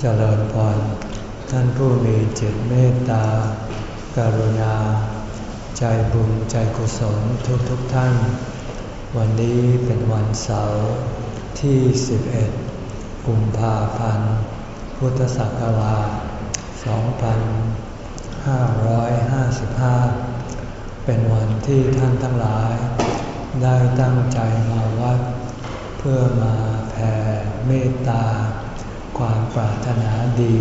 เจริญพรท่านผู้มีจิตเมตตากรุณา ใจบุญใจกุศลทุกทุกท่าน วันนี้เป็นวันเสาร์ที่ 11 กุมภาพันธ์ พุทธศักราช 2555 เป็นวันที่ท่านทั้งหลาย ได้ตั้งใจมาวัด เพื่อมาแผ่เมตตา ความปรารถนาดี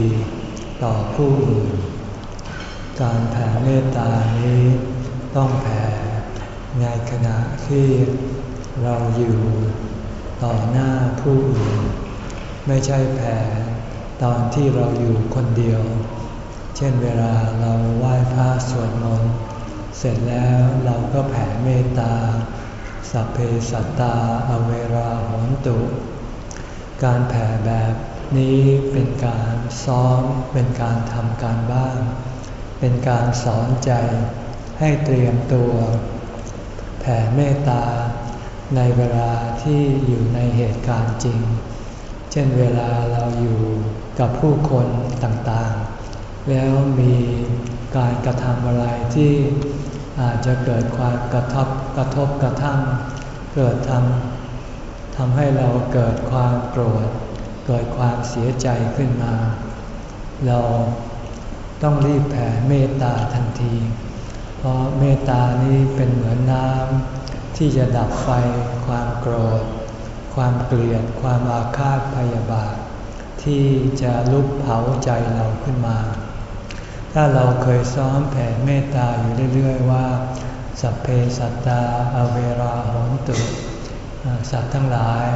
ต่อผู้อื่น การแผ่เมตตานี้ต้องแผ่ในขณะที่เราอยู่ต่อหน้าผู้อื่น ไม่ใช่แผ่ตอนที่เราอยู่คนเดียว เช่นเวลาเราไหว้พระสวดมนต์เสร็จแล้วเราก็แผ่เมตตา สัพเพสัตตา อเวราหนตุ การแผ่แบบ นี้เป็นการซ้อมเป็นการทำการบ้าน เป็นการสอนใจให้เตรียมตัว แผ่เมตตา ในเวลาที่อยู่ในเหตุการณ์จริง เช่นเวลาเราอยู่กับผู้คนต่างๆ แล้วมีการกระทำอะไรที่อาจจะเกิดความกระทบกระทบกระทั่ง เกิดทำทำให้เราเกิดความโกรธ เกิดความเสียใจขึ้นมา เราต้องรีบแผ่เมตตาทันที เพราะเมตตานี้เป็นเหมือนน้ำที่จะดับไฟ ความโกรธ ความเกลียด ความอาฆาตพยาบาท ที่จะลุกเผาใจเราขึ้นมา ถ้าเราเคยซ้อมแผ่เมตตาอยู่เรื่อยๆว่า สัพเพสัตตาอเวราหนตุ สัตว์ทั้งหลาย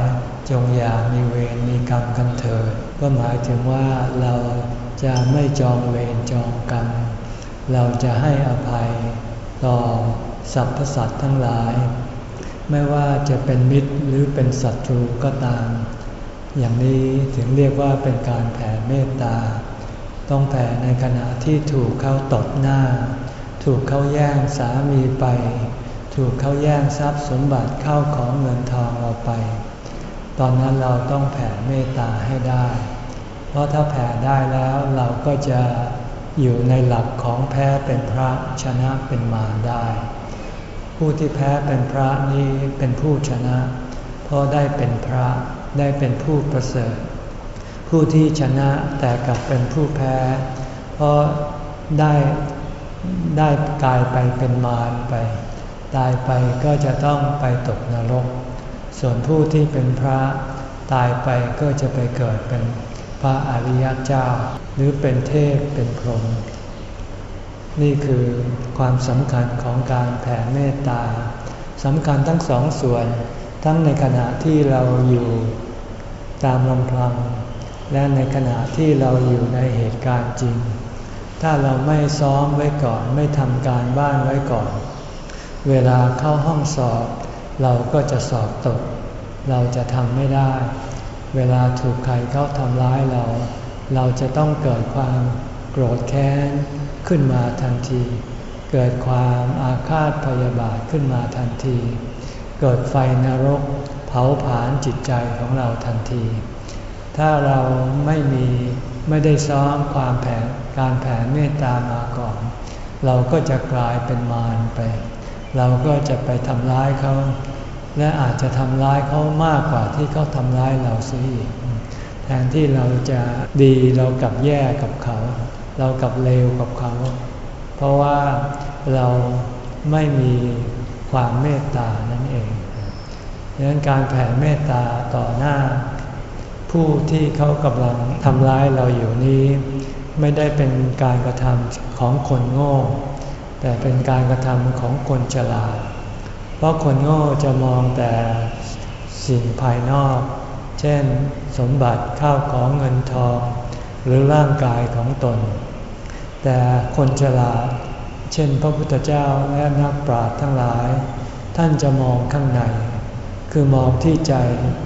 จงอย่ามีเวรมีกรรมกันเถิดก็หมายถึงว่าเราจะไม่จองเวรจองกรรม เราจะให้อภัยต่อสรรพสัตว์ทั้งหลาย ไม่ว่าจะเป็นมิตรหรือเป็นศัตรูก็ตาม อย่างนี้ถึงเรียกว่าเป็นการแผ่เมตตา ต้องแผ่ในขณะที่ถูกเขาตบหน้า ถูกเขาแย่งสามีไป ถูกเขาแย่งทรัพย์สมบัติเข้าของเงินทองเราไป ตอนนั้นเราต้องแผ่เมตตาให้ได้ เพราะถ้าแผ่ได้แล้วเราก็จะอยู่ในหลักของแพ้เป็นพระชนะเป็นมารได้ ผู้ที่แพ้เป็นพระนี้เป็นผู้ชนะ เพราะได้เป็นพระได้เป็นผู้ประเสริฐ ผู้ที่ชนะแต่กลับเป็นผู้แพ้ เพราะได้ได้กลายไปเป็นมารไป ตายไปก็จะต้องไปตกนรก ส่วนผู้ที่เป็นพระตายไปก็จะไปเกิดเป็นพระอริยเจ้า หรือเป็นเทพเป็นพรหมนี่คือความสำคัญของการแผ่เมตตาสำคัญทั้งสองส่วน ทั้งในขณะที่เราอยู่ตามลำพัง และในขณะที่เราอยู่ในเหตุการณ์จริง ถ้าเราไม่ซ้อมไว้ก่อนไม่ทำการบ้านไว้ก่อน เวลาเข้าห้องสอบ เราก็จะสอบตก เราจะทำไม่ได้ เวลาถูกใครเขาทำร้ายเรา เราจะต้องเกิดความโกรธแค้นขึ้นมาทันที เกิดความอาฆาตพยาบาทขึ้นมาทันที เกิดไฟนรกเผาผลาญจิตใจของเราทันที ถ้าเราไม่มีไม่ได้ซ้อมความแผ่การแผ่เมตตามาก่อน เราก็จะกลายเป็นมารไป เราก็จะไปทำร้ายเขา และอาจจะทำร้ายเขามากกว่าที่เขาทำร้ายเราซิแทนที่เราจะดีเรากลับแย่กับเขา เรากลับเลวกับเขา เพราะว่าเราไม่มีความเมตตานั่นเองดังนั้นการแผ่เมตตาต่อหน้า ผู้ที่เขากำลังทำร้ายเราอยู่นี้ ไม่ได้เป็นการกระทำของคนโง่ แต่เป็นการกระทำของคนฉลาด เพราะคนโง่จะมองแต่สิ่งภายนอก เช่น สมบัติข้าวของเงินทอง หรือร่างกายของตน แต่คนฉลาด เช่นพระพุทธเจ้าและนักปราชญ์ทั้งหลาย ท่านจะมองข้างใน คือมองที่ใจ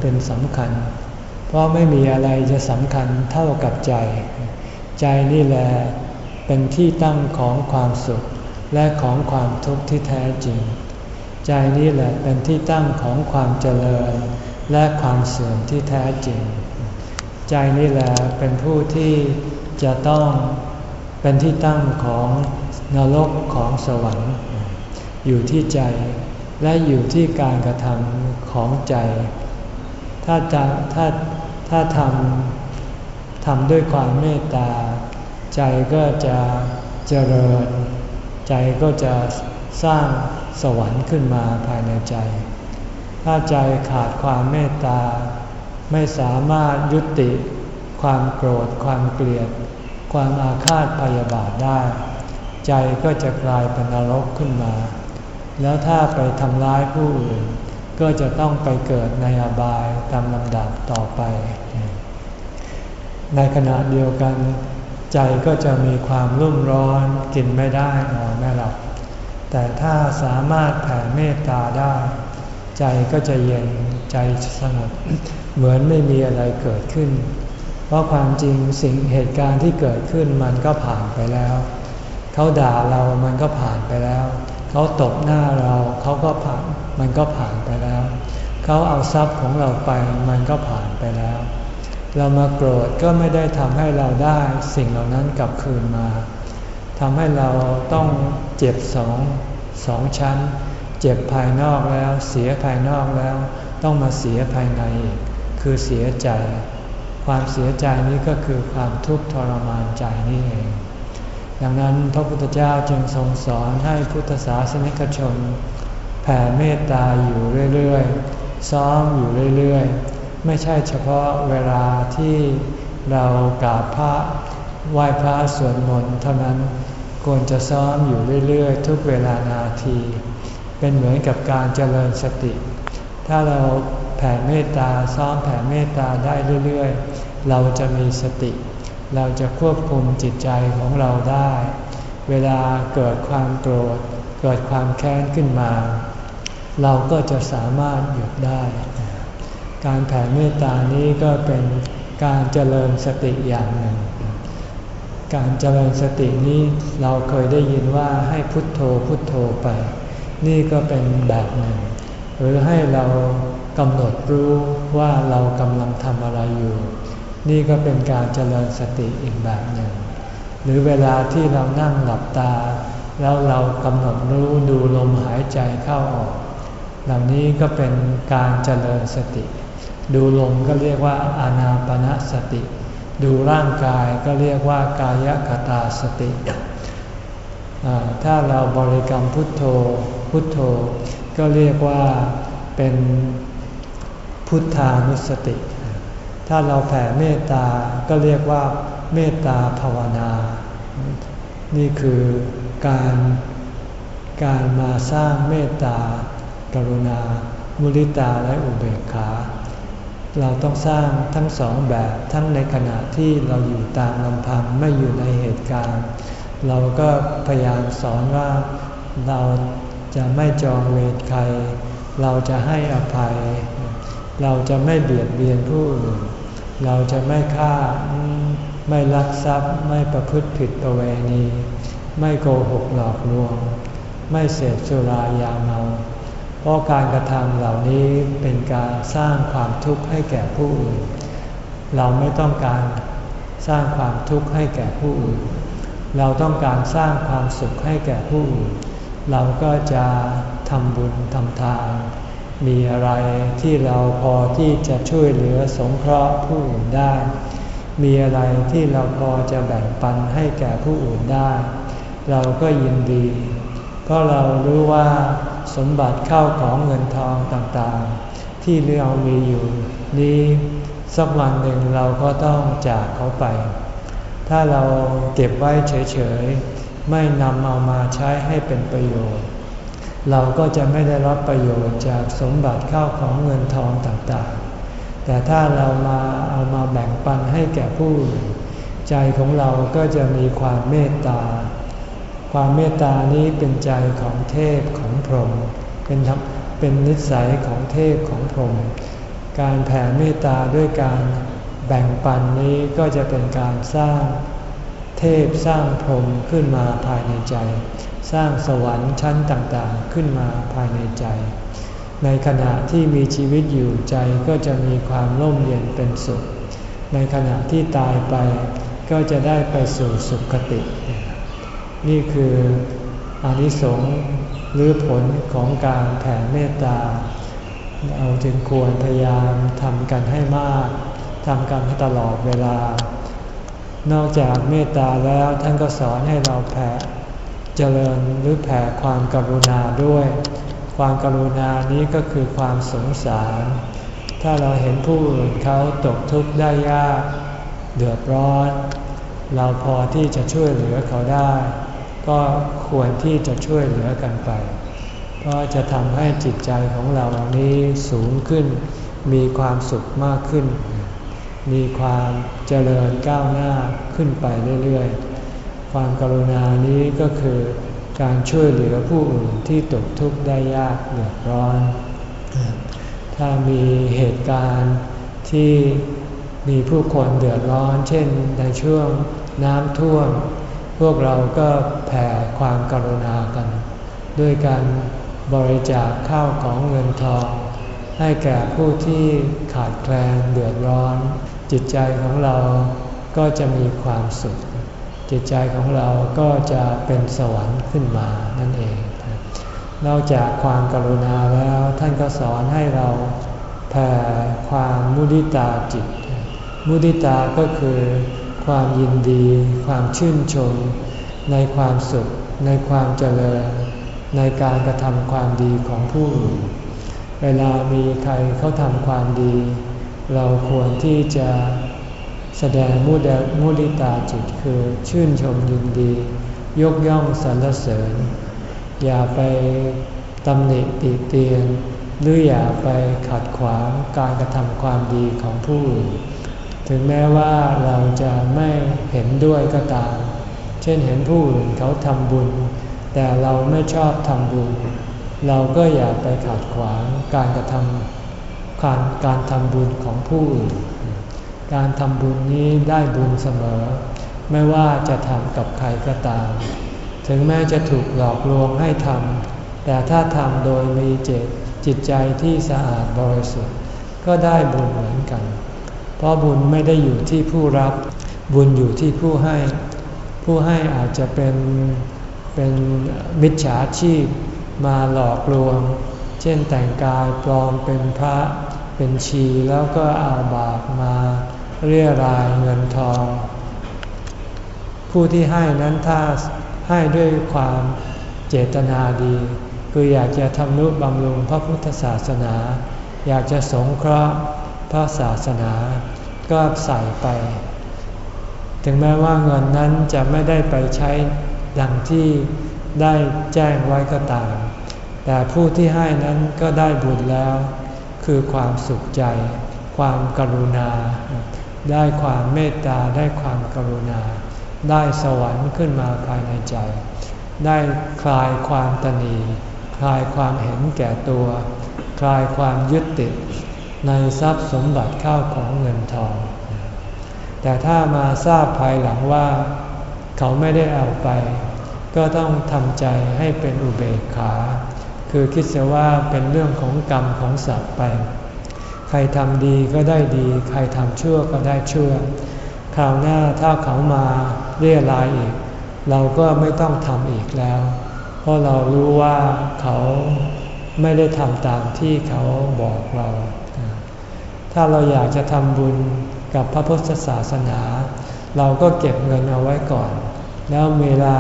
เป็นสำคัญ เพราะไม่มีอะไรจะสำคัญเท่ากับใจ ใจนี่แหละเป็นที่ตั้งของความสุข และของความทุกข์ที่แท้จริง ใจนี้แหละเป็นที่ตั้งของความเจริญ และความเสื่อมที่แท้จริง ใจนี่แหละเป็นผู้ที่จะต้องเป็นที่ตั้งของนรกของสวรรค์ อยู่ที่ใจและอยู่ที่การกระทำของใจ ถ้าจะถ้าถ้าทำทำด้วยความเมตตา ใจก็จะเจริญ ใจก็จะสร้างสวรรค์ขึ้นมาภายในใจ ถ้าใจขาดความเมตตา ไม่สามารถยุติ ความโกรธ ความเกลียด ความอาฆาตพยาบาทได้ ใจก็จะกลายเป็นนรกขึ้นมา แล้วถ้าไปทำร้ายผู้อื่น ก็จะต้องไปเกิดในอบายตามลำดับต่อไป ในขณะเดียวกัน ใจก็จะมีความรุ่มร้อนกินไม่ได้นอนไม่หลับ แต่ถ้าสามารถแผ่เมตตาได้ ใจก็จะเย็นใจสงบเหมือนไม่มีอะไรเกิดขึ้น เพราะความจริงสิ่งเหตุการณ์ที่เกิดขึ้นมันก็ผ่านไปแล้ว เขาด่าเรามันก็ผ่านไปแล้ว เขาตบหน้าเราเขาก็ผ่านมันก็ผ่านไปแล้ว เขาเอาทรัพย์ของเราไปมันก็ผ่านไปแล้ว เรามาโกรธก็ไม่ได้ทำให้เราได้สิ่งเหล่านั้นกลับคืนมาทำให้เราต้องเจ็บสองสองชั้น เจ็บภายนอกแล้ว เสียภายนอกแล้ว ต้องมาเสียภายในอีกคือเสียใจ ความเสียใจนี้ก็คือความทุกข์ทรมานใจนี่เอง ดังนั้นพระพุทธเจ้าจึงทรงสอนให้พุทธศาสนิกชน แผ่เมตตาอยู่เรื่อยๆ ซ้อมอยู่เรื่อยๆ ไม่ใช่เฉพาะเวลาที่เรากราบพระไหว้พระสวดมนต์เท่านั้นควรจะซ้อมอยู่เรื่อยๆ ทุกเวลานาที เป็นเหมือนกับการเจริญสติ ถ้าเราแผ่เมตตาซ้อมแผ่เมตตาได้เรื่อยๆ เราจะมีสติ เราจะควบคุมจิตใจของเราได้ เวลาเกิดความโกรธ เกิดความแค้นขึ้นมา เราก็จะสามารถหยุดได้ การแผ่เมตตานี้ก็เป็นการเจริญสติอย่างหนึ่ง การเจริญสตินี้เราเคยได้ยินว่าให้พุทโธพุทโธไป นี่ก็เป็นแบบหนึ่ง หรือให้เรากำหนดรู้ว่าเรากำลังทำอะไรอยู่ นี่ก็เป็นการเจริญสติอีกแบบหนึ่ง หรือเวลาที่เรานั่งหลับตา แล้วเรากำหนดรู้ดูลมหายใจเข้าออก เหล่านี้ก็เป็นการเจริญสติ ดูลมก็เรียกว่าอานาปณะสติ ดูร่างกายก็เรียกว่ากายคตาสติ ถ้าเราบริกรรมพุทโธพุทโธ ก็เรียกว่าเป็นพุทธานุสติ ถ้าเราแผ่เมตตา ก็เรียกว่าเมตตาภาวนา นี่คือการการมาสร้างเมตตากรุณา มุริตาและอุเบกขา เราต้องสร้างทั้งสองแบบทั้งในขณะที่เราอยู่ตามลำพังไม่อยู่ในเหตุการณ์ เราก็พยายามสอนว่าเราจะไม่จองเวรใคร เราจะให้อภัย เราจะไม่เบียดเบียนผู้อื่นเราจะไม่ฆ่าไม่ลักทรัพย์ไม่ประพฤติผิดประเวณี ไม่โกหกหลอกลวง ไม่เสพสุรายาเมา เพราะการกระทำเหล่านี้เป็นการสร้างความทุกข์ให้แก่ผู้อื่น เราไม่ต้องการสร้างความทุกข์ให้แก่ผู้อื่น เราต้องการสร้างความสุขให้แก่ผู้อื่น เราก็จะทำบุญทำทาน มีอะไรที่เราพอที่จะช่วยเหลือสงเคราะห์ผู้อื่นได้ มีอะไรที่เราพอจะแบ่งปันให้แก่ผู้อื่นได้ เราก็ยินดี ก็เรารู้ว่าสมบัติเข้าของเงินทองต่างๆ ที่เรามีอยู่นี้สักวันหนึ่งเราก็ต้องจากเขาไป ถ้าเราเก็บไว้เฉยๆ ไม่นำเอามาใช้ให้เป็นประโยชน์ เราก็จะไม่ได้รับประโยชน์จากสมบัติเข้าของเงินทองต่างๆ แต่ถ้าเรามาเอามาแบ่งปันให้แก่ผู้ใจของเราก็จะมีความเมตตา ความเมตตานี้เป็นใจของเทพของพรหมเป็นเป็นนิสัยของเทพของพรหมการแผ่เมตตาด้วยการแบ่งปันนี้ก็จะเป็นการสร้างเทพสร้างพรหมขึ้นมาภายในใจ สร้างสวรรค์ชั้นต่างๆขึ้นมาภายในใจ ในขณะที่มีชีวิตอยู่ใจก็จะมีความร่มเย็นเป็นสุข ในขณะที่ตายไปก็จะได้ไปสู่สุคติ นี่คืออานิสงส์หรือผลของการแผ่เมตตา เราจึงควรพยายามทำกันให้มากทำกันตลอดเวลา นอกจากเมตตาแล้วท่านก็สอนให้เราแผ่เจริญหรือแผ่ความกรุณาด้วย ความกรุณานี้ก็คือความสงสาร ถ้าเราเห็นผู้อื่นเขาตกทุกข์ได้ยาก เดือดร้อน เราพอที่จะช่วยเหลือเขาได้ ก็ควรที่จะช่วยเหลือกันไป เพราะจะทำให้จิตใจของเรานี้สูงขึ้น มีความสุขมากขึ้น มีความเจริญก้าวหน้าขึ้นไปเรื่อยๆ ความกรุณานี้ก็คือการช่วยเหลือผู้อื่นที่ตกทุกข์ได้ยากเดือดร้อน ถ้ามีเหตุการณ์ที่มีผู้คนเดือดร้อน เช่นในช่วงน้ำท่วม พวกเราก็แผ่ความกรุณากัน ด้วยการบริจาคข้าวของเงินทอง ให้แก่ผู้ที่ขาดแคลนเดือดร้อน จิตใจของเราก็จะมีความสุข จิตใจของเราก็จะเป็นสวรรค์ขึ้นมานั่นเอง นอกจากความกรุณาแล้วท่านก็สอนให้เราแผ่ความมุดิตาจิต มุดิตาก็คือ ความยินดี ความชื่นชม ในความสุข ในความเจริญ ในการกระทำความดีของผู้อื่น เวลามีใครเขาทำความดี เราควรที่จะแสดงมุดมุดิตาจิตคือชื่นชมยินดี ยกย่องสรรเสริญ อย่าไปตำหนิติเตียน หรืออย่าไปขัดขวางการกระทำความดีของผู้อื่น ถึงแม้ว่าเราจะไม่เห็นด้วยก็ตาม เช่นเห็นผู้อื่นเขาทำบุญ แต่เราไม่ชอบทำบุญ เราก็อย่าไปขัดขวางการกระทำการการทำบุญของผู้อื่น การทำบุญนี้ได้บุญเสมอ ไม่ว่าจะทำกับใครก็ตาม ถึงแม้จะถูกหลอกลวงให้ทำ แต่ถ้าทำโดยมีเจตจิตใจที่สะอาดบริสุทธิ์ ก็ได้บุญเหมือนกัน เพราะบุญไม่ได้อยู่ที่ผู้รับบุญอยู่ที่ผู้ให้ ผู้ให้อาจจะเป็นเป็นมิจฉาชีพมาหลอกลวง เช่นแต่งกายปลอมเป็นพระเป็นชีแล้วก็เอาบาปมาเรียรายเงินทอง ผู้ที่ให้นั้นถ้าให้ด้วยความเจตนาดี คืออยากจะทำนุบำรุงพระพุทธศาสนา อยากจะสงเคราะห์ พระศาสนาก็ใส่ไป ถึงแม้ว่าเงินนั้นจะไม่ได้ไปใช้ดังที่ได้แจ้งไว้ก็ตาม แต่ผู้ที่ให้นั้นก็ได้บุญแล้ว คือความสุขใจ ความกรุณา ได้ความเมตตา ได้ความกรุณา ได้สวรรค์ขึ้นมาภายในใจ ได้คลายความตนี คลายความเห็นแก่ตัว คลายความยึดติด ในทรัพย์สมบัติข้าวของเงินทอง แต่ถ้ามาทราบภายหลังว่า เขาไม่ได้เอาไป ก็ต้องทำใจให้เป็นอุเบกขา คือคิดเสียว่าเป็นเรื่องของกรรมของสัตว์ไป ใครทำดีก็ได้ดี ใครทำชั่วก็ได้ชั่ว คราวหน้าถ้าเขามาเรียรายอีก เราก็ไม่ต้องทำอีกแล้ว เพราะเรารู้ว่าเขาไม่ได้ทำตามที่เขาบอกเรา ถ้าเราอยากจะทำบุญกับพระพุทธศาสนา เราก็เก็บเงินเอาไว้ก่อน แล้วเวลา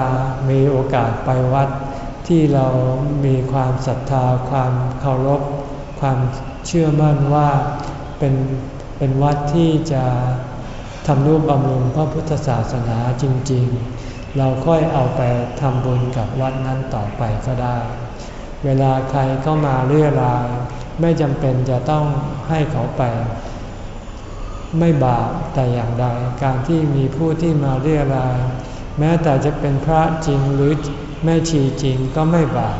มีโอกาสไปวัด ที่เรามีความศรัทธา ความเคารพ ความเชื่อมั่นว่าเป็นเป็นวัดที่จะทำนุบำรุงพระพุทธศาสนาจริง ๆ เราค่อยเอาไปทำบุญกับวัดนั้นต่อไปก็ได้ เวลาใครเข้ามาเรื่อยราย ไม่จำเป็นจะต้องให้เขาไป ไม่บาปแต่อย่างใด การที่มีผู้ที่มาเรียรายแม้แต่จะเป็นพระจริงหรือแม่ชีจริงก็ไม่บาป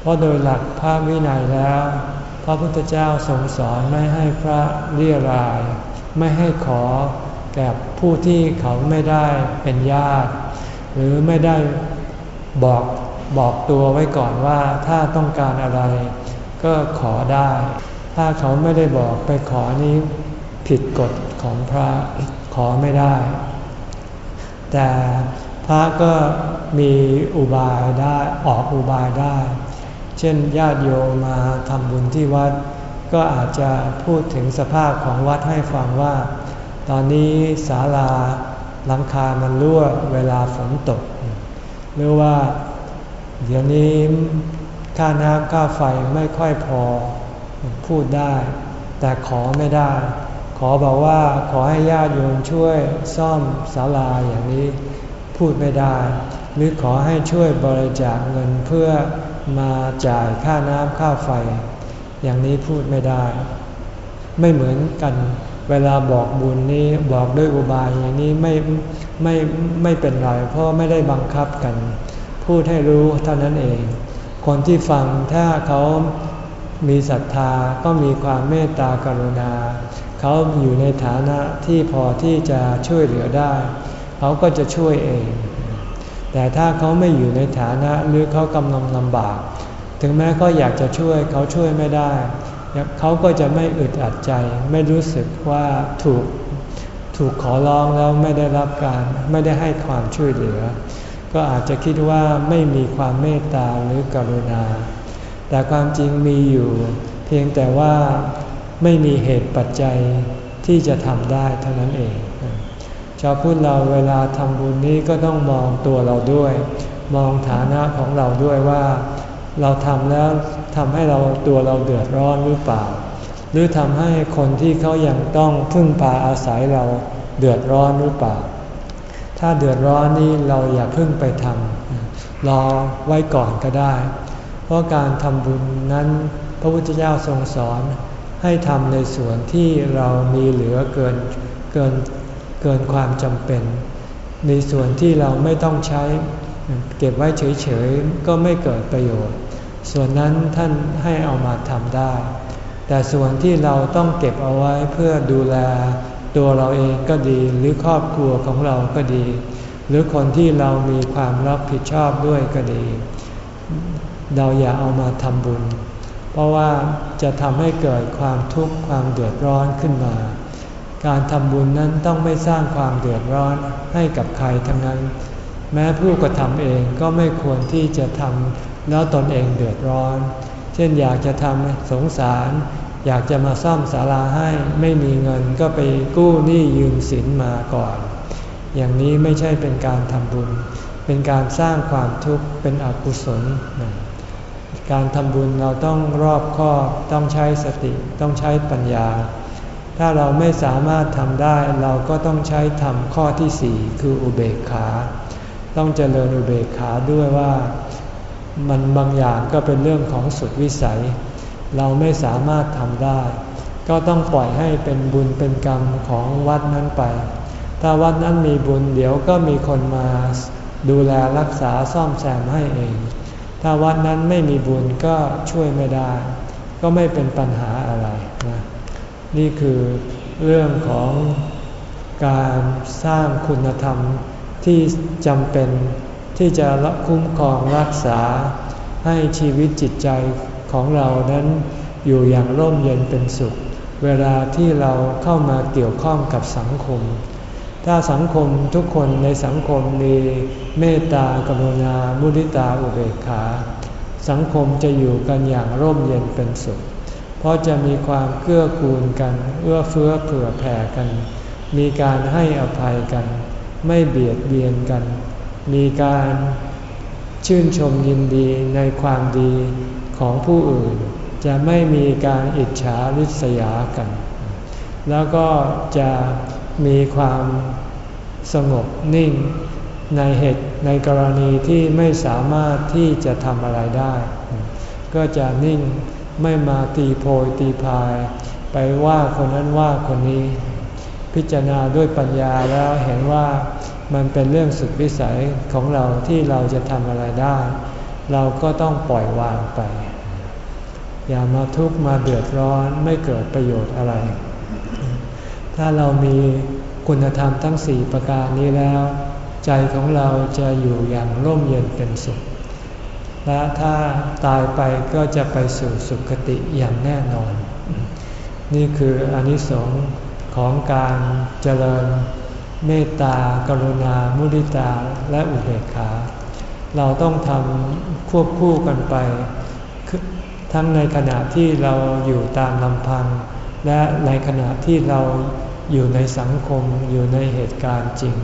เพราะโดยหลักพระวินัยแล้ว พระพุทธเจ้าทรงสอนไม่ให้พระเรียราย ไม่ให้ขอแก่ผู้ที่เขาไม่ได้เป็นญาติ หรือไม่ได้บอกบอกตัวไว้ก่อนว่าถ้าต้องการอะไร ก็ขอได้ ถ้าเขาไม่ได้บอกไปขอนี้ผิดกฎของพระขอไม่ได้ แต่พระก็มีอุบายได้ออกอุบายได้ เช่นญาติโยมมาทำบุญที่วัด ก็อาจจะพูดถึงสภาพของวัดให้ฟังว่า ตอนนี้ศาลาหลังคามันรั่วเวลาฝนตก หรือว่า เดี๋ยวนี้ ค่าน้ำค่าไฟไม่ค่อยพอพูดได้ แต่ขอไม่ได้ ขอบอกว่าขอให้ญาติโยมช่วยซ่อมศาลาอย่างนี้ พูดไม่ได้ หรือขอให้ช่วยบริจาคเงินเพื่อมาจ่ายค่าน้ำค่าไฟ อย่างนี้พูดไม่ได้ ไม่เหมือนกัน เวลาบอกบุญนี้บอกด้วยอุบายอย่างนี้ไม่ไม่ไม่เป็นไร เพราะไม่ได้บังคับกัน พูดให้รู้เท่านั้นเอง คนที่ฟังถ้าเขามีศรัทธาก็มีความเมตตากรุณา เขาอยู่ในฐานะที่พอที่จะช่วยเหลือได้ เขาก็จะช่วยเอง แต่ถ้าเขาไม่อยู่ในฐานะหรือเขากำลังลำบาก ถึงแม้เขาอยากจะช่วยเขาช่วยไม่ได้ เขาก็จะไม่อึดอัดใจ ไม่รู้สึกว่าถูกถูกขอร้องแล้วไม่ได้รับการไม่ได้ให้ความช่วยเหลือ ก็อาจจะคิดว่าไม่มีความเมตตาหรือกรุณา แต่ความจริงมีอยู่ เพียงแต่ว่าไม่มีเหตุปัจจัยที่จะทำได้เท่านั้นเอง ชาวพุทธเราเวลาทำบุญนี้ก็ต้องมองตัวเราด้วย มองฐานะของเราด้วยว่า เราทำแล้วทำให้เราตัวเราเดือดร้อนหรือเปล่า หรือทำให้คนที่เขายังต้องพึ่งพาอาศัยเราเดือดร้อนหรือเปล่า ถ้าเดือดร้อนนี่เราอย่าเพึ่งไปทำรอไว้ก่อนก็ได้ เพราะการทำบุญนั้นพระพุทธเจ้าทรงสอนให้ทำในส่วนที่เรามีเหลือเกินเกินเกินความจำเป็นในส่วนที่เราไม่ต้องใช้เก็บไว้เฉยๆ ก็ไม่เกิดประโยชน์ ส่วนนั้นท่านให้เอามาทำได้ แต่ส่วนที่เราต้องเก็บเอาไว้เพื่อดูแล ตัวเราเองก็ดีหรือครอบครัวของเราก็ดี หรือคนที่เรามีความรับผิดชอบด้วยก็ดี เราอย่าเอามาทำบุญ เพราะว่าจะทำให้เกิดความทุกข์ความเดือดร้อนขึ้นมา การทำบุญนั้นต้องไม่สร้างความเดือดร้อนให้กับใครทั้งนั้น แม้ผู้กระทำเองก็ไม่ควรที่จะทำแล้วตนเองเดือดร้อน เช่นอยากจะทำสงสาร อยากจะมาซ่อมศาลาให้ไม่มีเงินก็ไปกู้หนี้ยืมสินมาก่อน อย่างนี้ไม่ใช่เป็นการทำบุญ เป็นการสร้างความทุกข์เป็นอกุศล การทำบุญเราต้องรอบคอบต้องใช้สติต้องใช้ปัญญา ถ้าเราไม่สามารถทำได้เราก็ต้องใช้ทำข้อที่สี่คืออุเบกขา ต้องเจริญอุเบกขาด้วยว่ามันบางอย่างก็เป็นเรื่องของสุดวิสัย เราไม่สามารถทำได้ ก็ต้องปล่อยให้เป็นบุญเป็นกรรมของวัดนั้นไป ถ้าวัดนั้นมีบุญเดี๋ยวก็มีคนมาดูแลรักษาซ่อมแซมให้เอง ถ้าวัดนั้นไม่มีบุญก็ช่วยไม่ได้ ก็ไม่เป็นปัญหาอะไรนะนี่คือเรื่องของการสร้างคุณธรรมที่จำเป็นที่จะคุ้มครองรักษาให้ชีวิตจิตใจ ของเรานั้นอยู่อย่างร่มเย็นเป็นสุข เวลาที่เราเข้ามาเกี่ยวข้องกับสังคม ถ้าสังคมทุกคนในสังคมมีเมตตากรุณามุทิตาอุเบกขา สังคมจะอยู่กันอย่างร่มเย็นเป็นสุข เพราะจะมีความเกื้อกูลกัน เอื้อเฟื้อเผื่อแผ่กัน มีการให้อภัยกัน ไม่เบียดเบียนกัน มีการชื่นชมยินดีในความดี ของผู้อื่น จะไม่มีการอิจฉาริษยากัน แล้วก็จะมีความสงบนิ่งในเหตุในกรณีที่ไม่สามารถที่จะทำอะไรได้ ก็จะนิ่งไม่มาตีโพยตีพาย ไปว่าคนนั้นว่าคนนี้ พิจารณาด้วยปัญญาแล้วเห็นว่ามันเป็นเรื่องสุดวิสัยของเราที่เราจะทำอะไรได้ เราก็ต้องปล่อยวางไป อย่ามาทุกข์มาเดือดร้อนไม่เกิดประโยชน์อะไร ถ้าเรามีคุณธรรมทั้งสี่ประการนี้แล้ว ใจของเราจะอยู่อย่างร่มเย็นเป็นสุข และถ้าตายไปก็จะไปสู่สุคติอย่างแน่นอน นี่คืออนิสงค์ของการเจริญเมตตากรุณา มุทิตาและอุเบกขา เราต้องทำควบคู่กันไป ทั้งในขณะที่เราอยู่ตามลำพัง และในขณะที่เราอยู่ในสังคมอยู่ในเหตุการณ์จริง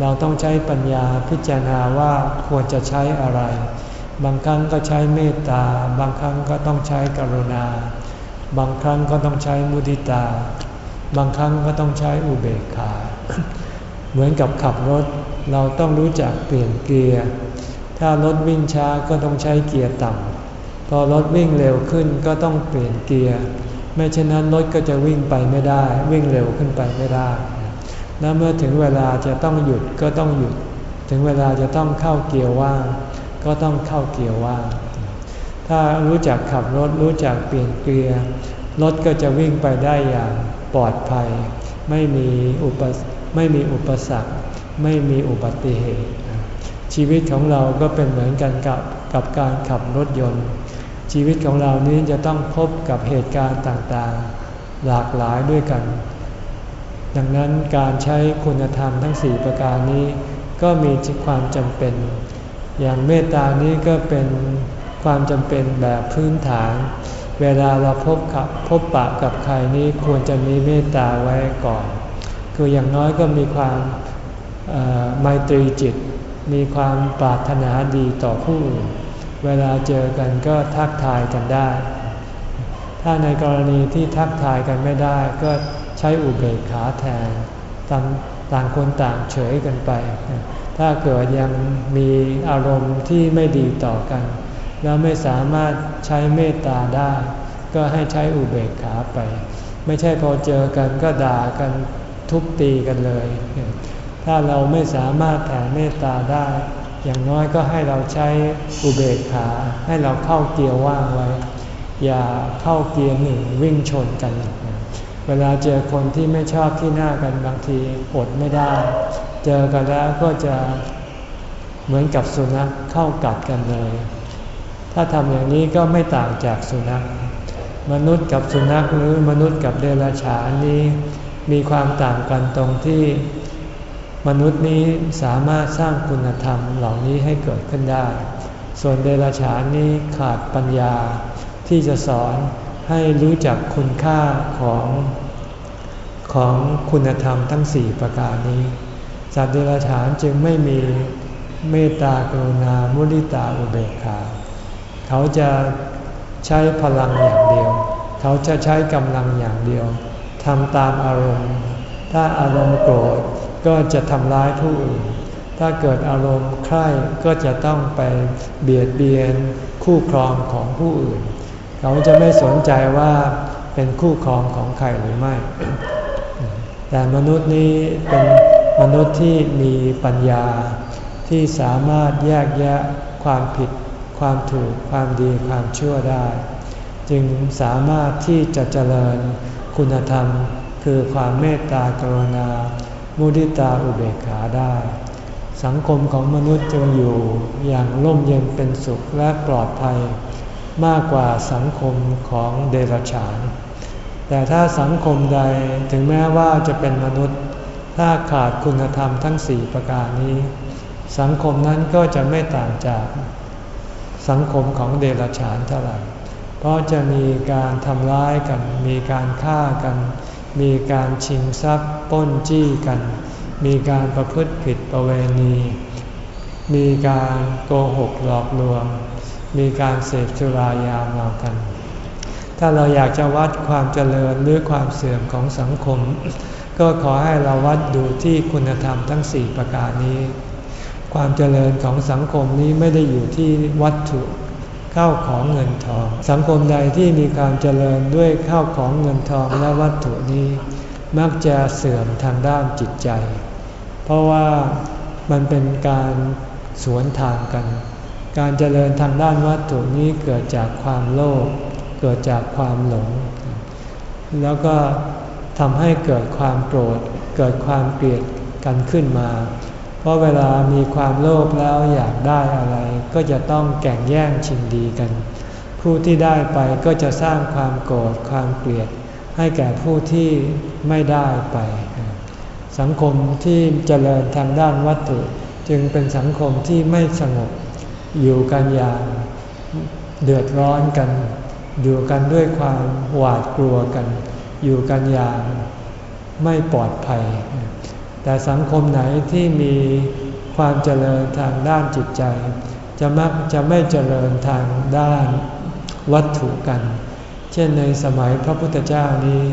เราต้องใช้ปัญญาพิจารณาว่าควรจะใช้อะไร บางครั้งก็ใช้เมตตา บางครั้งก็ต้องใช้กรุณา บางครั้งก็ต้องใช้มุทิตา บางครั้งก็ต้องใช้อุเบกขา เหมือนกับขับรถ เราต้องรู้จักเปลี่ยนเกียร์ ถ้ารถวิ่งช้าก็ต้องใช้เกียร์ต่ำพอรถวิ่งเร็วขึ้นก็ต้องเปลี่ยนเกียร์ ไม่เช่นนั้นรถก็จะวิ่งไปไม่ได้ วิ่งเร็วขึ้นไปไม่ได้ และเมื่อถึงเวลาจะต้องหยุดก็ต้องหยุด ถึงเวลาจะต้องเข้าเกียร์ว่างก็ต้องเข้าเกียร์ว่างถ้ารู้จักขับรถรู้จักเปลี่ยนเกียร์รถก็จะวิ่งไปได้อย่างปลอดภัย ไม่มีอุปไม่มีอุปสรรค ไม่มีอุบัติเหตุ ชีวิตของเราก็เป็นเหมือนกันกับกับการขับรถยนต์ ชีวิตของเรานี้จะต้องพบกับเหตุการณ์ต่างๆ หลากหลายด้วยกัน ดังนั้นการใช้คุณธรรมทั้งสี่ประการนี้ ก็มีความจำเป็น อย่างเมตตานี้ก็เป็นความจำเป็นแบบพื้นฐาน เวลาเราพบกับพบปะกับใครนี้ควรจะมีเมตตาไว้ก่อน คืออย่างน้อยก็มีความไมตรีจิต มีความปรารถนาดีต่อผู้อื่นเวลาเจอกันก็ทักทายกันได้ ถ้าในกรณีที่ทักทายกันไม่ได้ ก็ใช้อุเบกขาแทนต่างต่างคนต่างเฉยกันไป ถ้าเกิดยังมีอารมณ์ที่ไม่ดีต่อกัน แล้วไม่สามารถใช้เมตตาได้ ก็ให้ใช้อุเบกขาไป ไม่ใช่พอเจอกันก็ด่ากันทุบตีกันเลย ถ้าเราไม่สามารถแผ่เมตตาได้ อย่างน้อยก็ให้เราใช้อุเบกขา ให้เราเข้าเกียร์ว่างไว้ อย่าเข้าเกียร์หนึ่งวิ่งชนกัน เวลาเจอคนที่ไม่ชอบที่หน้ากันบางทีอดไม่ได้ เจอกันแล้วก็จะเหมือนกับสุนัขเข้ากัดกันเลย ถ้าทำอย่างนี้ก็ไม่ต่างจากสุนัข มนุษย์กับสุนัขหรือมนุษย์กับเดรัจฉานนี้ มีความต่างกันตรงที่ มนุษย์นี้สามารถสร้างคุณธรรมเหล่านี้ให้เกิดขึ้นได้ ส่วนเดรัจฉานนี้ขาดปัญญาที่จะสอนให้รู้จักคุณค่าของของคุณธรรมทั้งสี่ประการนี้ สัตว์เดรัจฉานจึงไม่มีเมตตากรุณา มุทิตาอุเบกขา เขาจะใช้พลังอย่างเดียว เขาจะใช้กำลังอย่างเดียวทำตามอารมณ์ ถ้าอารมณ์โกรธ ก็จะทำร้ายผู้อื่น ถ้าเกิดอารมณ์ใคร่ก็จะต้องไปเบียดเบียนคู่ครองของผู้อื่น เขาจะไม่สนใจว่าเป็นคู่ครองของใครหรือไม่ แต่มนุษย์นี้เป็นมนุษย์ที่มีปัญญาที่สามารถแยกแยะความผิด ความถูก ความดี ความชั่วได้ จึงสามารถที่จะเจริญคุณธรรม คือความเมตตากรุณา มุทิตาอุเบกขาได้ สังคมของมนุษย์จึงอยู่อย่างร่มเย็นเป็นสุขและปลอดภัย มากกว่าสังคมของเดรัจฉาน แต่ถ้าสังคมใดถึงแม้ว่าจะเป็นมนุษย์ ถ้าขาดคุณธรรมทั้งสี่ประการนี้ สังคมนั้นก็จะไม่ต่างจากสังคมของเดรัจฉานเท่าไหร่ เพราะจะมีการทำร้ายกัน มีการฆ่ากัน มีการชิงทรัพย์ ป้นจี้กัน มีการประพฤติผิดประเวณี มีการโกหกหลอกลวง มีการเสพสุรายาเมากัน ถ้าเราอยากจะวัดความเจริญหรือความเสื่อมของสังคม ก็ขอให้เราวัดดูที่คุณธรรมทั้งสี่ประการนี้ ความเจริญของสังคมนี้ไม่ได้อยู่ที่วัตถุข้าวของเงินทอง สังคมใดที่มีความเจริญด้วยข้าวของเงินทองและวัตถุนี้ มักจะเสื่อมทางด้านจิตใจ เพราะว่ามันเป็นการสวนทางกัน การเจริญทางด้านวัตถุนี้เกิดจากความโลภ เกิดจากความหลง แล้วก็ทำให้เกิดความโกรธ เกิดความเกลียดกันขึ้นมา เพราะเวลามีความโลภแล้วอยากได้อะไร ก็จะต้องแข่งแย่งชิงดีกัน ผู้ที่ได้ไปก็จะสร้างความโกรธ ความเกลียด ให้แก่ผู้ที่ไม่ได้ไป สังคมที่เจริญทางด้านวัตถุจึงเป็นสังคมที่ไม่สงบอยู่กันอย่างเดือดร้อนกัน อยู่กันด้วยความหวาดกลัวกัน อยู่กันอย่างไม่ปลอดภัย แต่สังคมไหนที่มีความเจริญทางด้านจิตใจ จะมักจะไม่เจริญทางด้านวัตถุกัน เช่นในสมัยพระพุทธเจ้านี้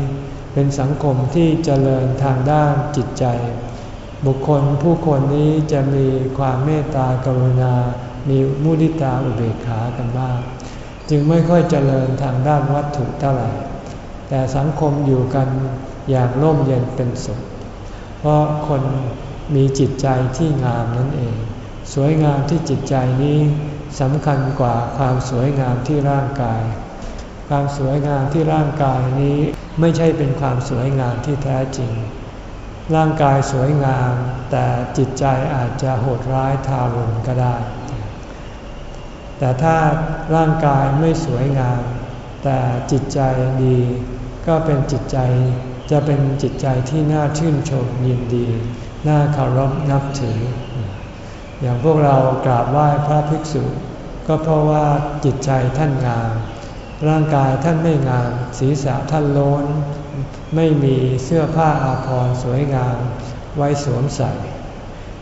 เป็นสังคมที่เจริญทางด้านจิตใจ บุคคลผู้คนนี้จะมีความเมตตากรุณา มีมุทิตาอุเบกขากันมากจึงไม่ค่อยเจริญทางด้านวัตถุเท่าไหร่ แต่สังคมอยู่กันอย่างร่มเย็นเป็นสุข เพราะคนมีจิตใจที่งามนั่นเอง สวยงามที่จิตใจนี้สำคัญกว่าความสวยงามที่ร่างกาย ความสวยงามที่ร่างกายนี้ไม่ใช่เป็นความสวยงามที่แท้จริง ร่างกายสวยงาม แต่จิตใจอาจจะโหดร้ายทารุณก็ได้ แต่ถ้าร่างกายไม่สวยงาม แต่จิตใจดี ก็เป็นจิตใจจะเป็นจิตใจที่น่าชื่นชมยินดี น่าเคารพนับถือ อย่างพวกเรากราบไหว้พระภิกษุ ก็เพราะว่าจิตใจท่านงาม ร่างกายท่านไม่งาม ศีรษะท่านโล้น ไม่มีเสื้อผ้าอาภรณ์สวยงามไว้สวมใส่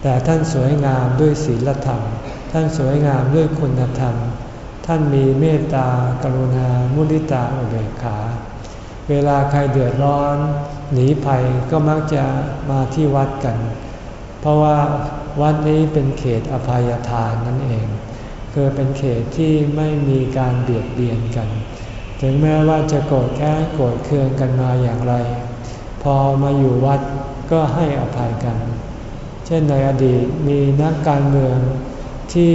แต่ท่านสวยงามด้วยศีลธรรม ท่านสวยงามด้วยคุณธรรม ท่านมีเมตตากรุณา มุทิตาอุเบกขา เวลาใครเดือดร้อน หนีภัยก็มักจะมาที่วัดกัน เพราะว่าวัดนี้เป็นเขตอภัยทานนั่นเองคือเป็นเขตที่ไม่มีการเบียดเบียนกัน ถึงแม้ว่าจะโกรธแค้นโกรธเคืองกันมาอย่างไร พอมาอยู่วัดก็ให้อภัยกัน เช่นในอดีตมีนักการเมืองที่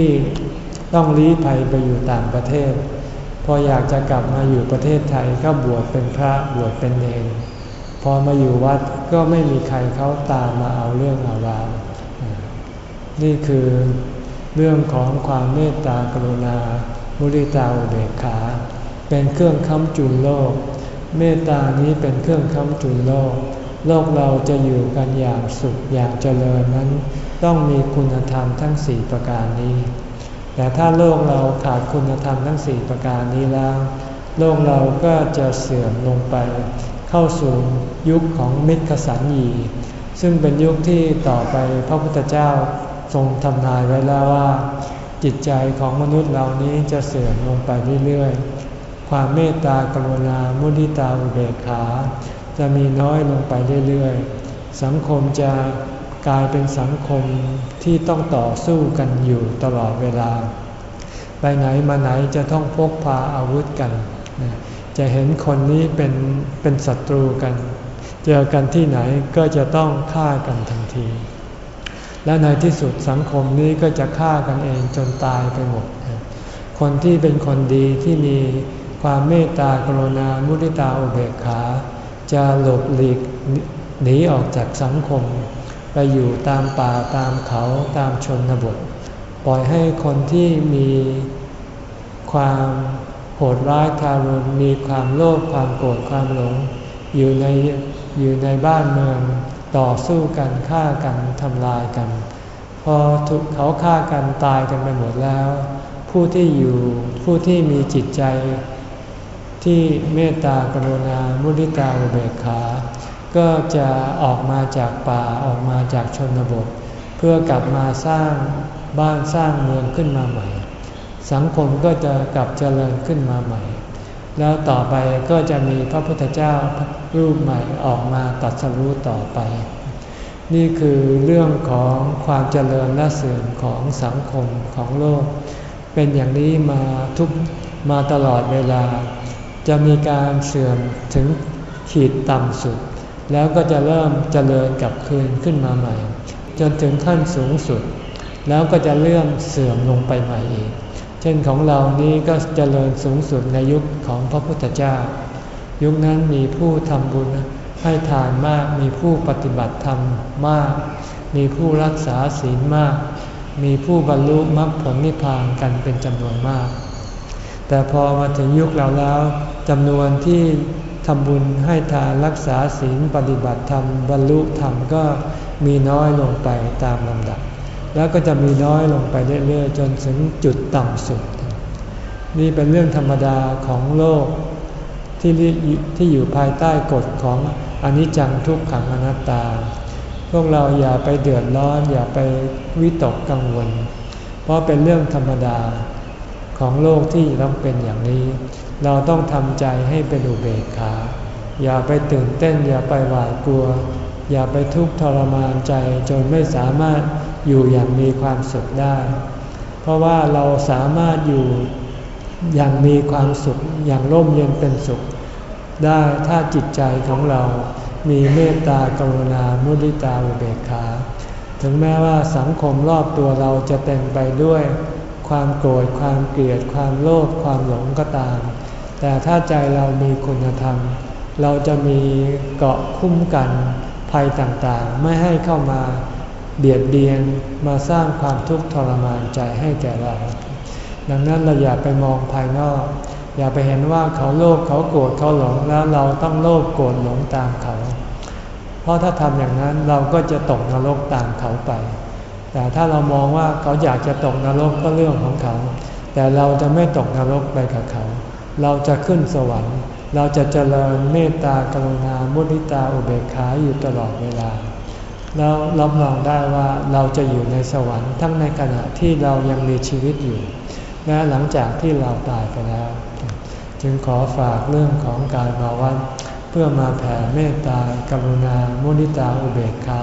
ต้องลี้ภัยไปอยู่ต่างประเทศ พออยากจะกลับมาอยู่ประเทศไทยก็บวชเป็นพระบวชเป็นเนรพอมาอยู่วัดก็ไม่มีใครเขาตามมาเอาเรื่องเอาราวนี่คือเรื่องของความเมตตากรุณามุริตาอุเบกขา เป็นเครื่องค้ำจุนโลก เมตตานี้เป็นเครื่องค้ำจุนโลก โลกเราจะอยู่กันอย่างสุขอย่างเจริญนั้น ต้องมีคุณธรรมทั้งสี่ประการนี้ แต่ถ้าโลกเราขาดคุณธรรมทั้งสี่ประการนี้แล้ว โลกเราก็จะเสื่อมลงไป เข้าสู่ยุคของมิตรสันยีซึ่งเป็นยุคที่ต่อไปพระพุทธเจ้าทรงทำนายไว้แล้วว่า จิตใจของมนุษย์เหล่านี้จะเสื่อมลงไปเรื่อยๆ ความเมตตากรุณา มุทิตาอุเบกขา จะมีน้อยลงไปเรื่อยๆ สังคมจะกลายเป็นสังคมที่ต้องต่อสู้กันอยู่ตลอดเวลา ไปไหนมาไหนจะต้องพกพาอาวุธกัน จะเห็นคนนี้เป็นเป็นศัตรูกัน เจอกันที่ไหนก็จะต้องฆ่ากันทันที และในที่สุดสังคมนี้ก็จะฆ่ากันเองจนตายไปหมดคนที่เป็นคนดีที่มี ความเมตตากรุณามุทิตาอุเบกขา จะหลบหลีกหนีออกจากสังคม ไปอยู่ตามป่าตามเขาตามชนบท ปล่อยให้คนที่มีความโหดร้ายทารุณมีความโลภความโกรธความหลง อยู่ในอยู่ในบ้านเมืองต่อสู้กันฆ่ากันทำลายกัน พอถูกเขาฆ่ากันตายกันไปหมดแล้ว ผู้ที่อยู่ผู้ที่มีจิตใจ ที่เมตตากรุณามุทิตาอุเบกขา ก็จะออกมาจากป่าออกมาจากชนบท เพื่อกลับมาสร้างบ้านสร้างเมืองขึ้นมาใหม่ สังคมก็จะกลับเจริญขึ้นมาใหม่ แล้วต่อไปก็จะมีพระพุทธเจ้ารูปใหม่ออกมาตัดสรู้ต่อไป นี่คือเรื่องของความเจริญและเสื่อมของสังคมของโลก เป็นอย่างนี้มาทุกมาตลอดเวลา จะมีการเสื่อมถึงขีดต่ำสุด แล้วก็จะเริ่มเจริญกลับคืนขึ้นมาใหม่ จนถึงขั้นสูงสุด แล้วก็จะเลื่อมเสื่อมลงไปใหม่อีก เช่นของเรานี้ก็เจริญสูงสุดในยุคของพระพุทธเจ้า ยุคนั้นมีผู้ทำบุญให้ทานมากมีผู้ปฏิบัติธรรมมาก มีผู้รักษาศีลมาก มีผู้บรรลุมรรคผลนิพพานกันเป็นจำนวนมาก แต่พอมาถึงยุคเราแล้ว จำนวนที่ทำบุญให้ทานรักษาศีลปฏิบัติธรรมบรรลุธรรมก็มีน้อยลงไปตามลำดับ แล้วก็จะมีน้อยลงไปเรื่อยๆ จนถึงจุดต่ำสุด นี่เป็นเรื่องธรรมดาของโลกที่ที่อยู่ภายใต้กฎของอนิจจังทุกขังอนัตตา พวกเราอย่าไปเดือดร้อนอย่าไปวิตกกังวล เพราะเป็นเรื่องธรรมดา ของโลกที่ต้องเป็นอย่างนี้ เราต้องทำใจให้เป็นอุเบกขา อย่าไปตื่นเต้นอย่าไปหวาดกลัว อย่าไปทุกข์ทรมานใจจนไม่สามารถอยู่อย่างมีความสุขได้ เพราะว่าเราสามารถอยู่อย่างมีความสุขอย่างร่มเย็นเป็นสุข ได้ถ้าจิตใจของเรามีเมตตากรุณามุทิตาอุเบกขา ถึงแม้ว่าสังคมรอบตัวเราจะเต็มไปด้วย ความโกรธความเกลียดความโลภความหลงก็ตาม แต่ถ้าใจเรามีคุณธรรม เราจะมีเกาะคุ้มกันภัยต่างๆ ไม่ให้เข้ามาเบียดเบียนมาสร้างความทุกข์ทรมานใจให้แก่เรา ดังนั้นเราอย่าไปมองภายนอก อย่าไปเห็นว่าเขาโลภเขาโกรธเขาหลงแล้วเราต้องโลภโกรธหลงตามเขา เพราะถ้าทำอย่างนั้นเราก็จะตกนรกตามเขาไป แต่ถ้าเรามองว่าเขาอยากจะตกนรกก็เรื่องของเขา แต่เราจะไม่ตกนรกไปกับเขา เราจะขึ้นสวรรค์ เราจะเจริญเมตตากรุณามุทิตาอุเบกขาอยู่ตลอดเวลา แล้วรับรองได้ว่าเราจะอยู่ในสวรรค์ทั้งในขณะที่เรายังมีชีวิตอยู่ และหลังจากที่เราตายไปแล้ว จึงขอฝากเรื่องของการมาวัดเพื่อมาแผ่เมตตากรุณามุทิตาอุเบกขา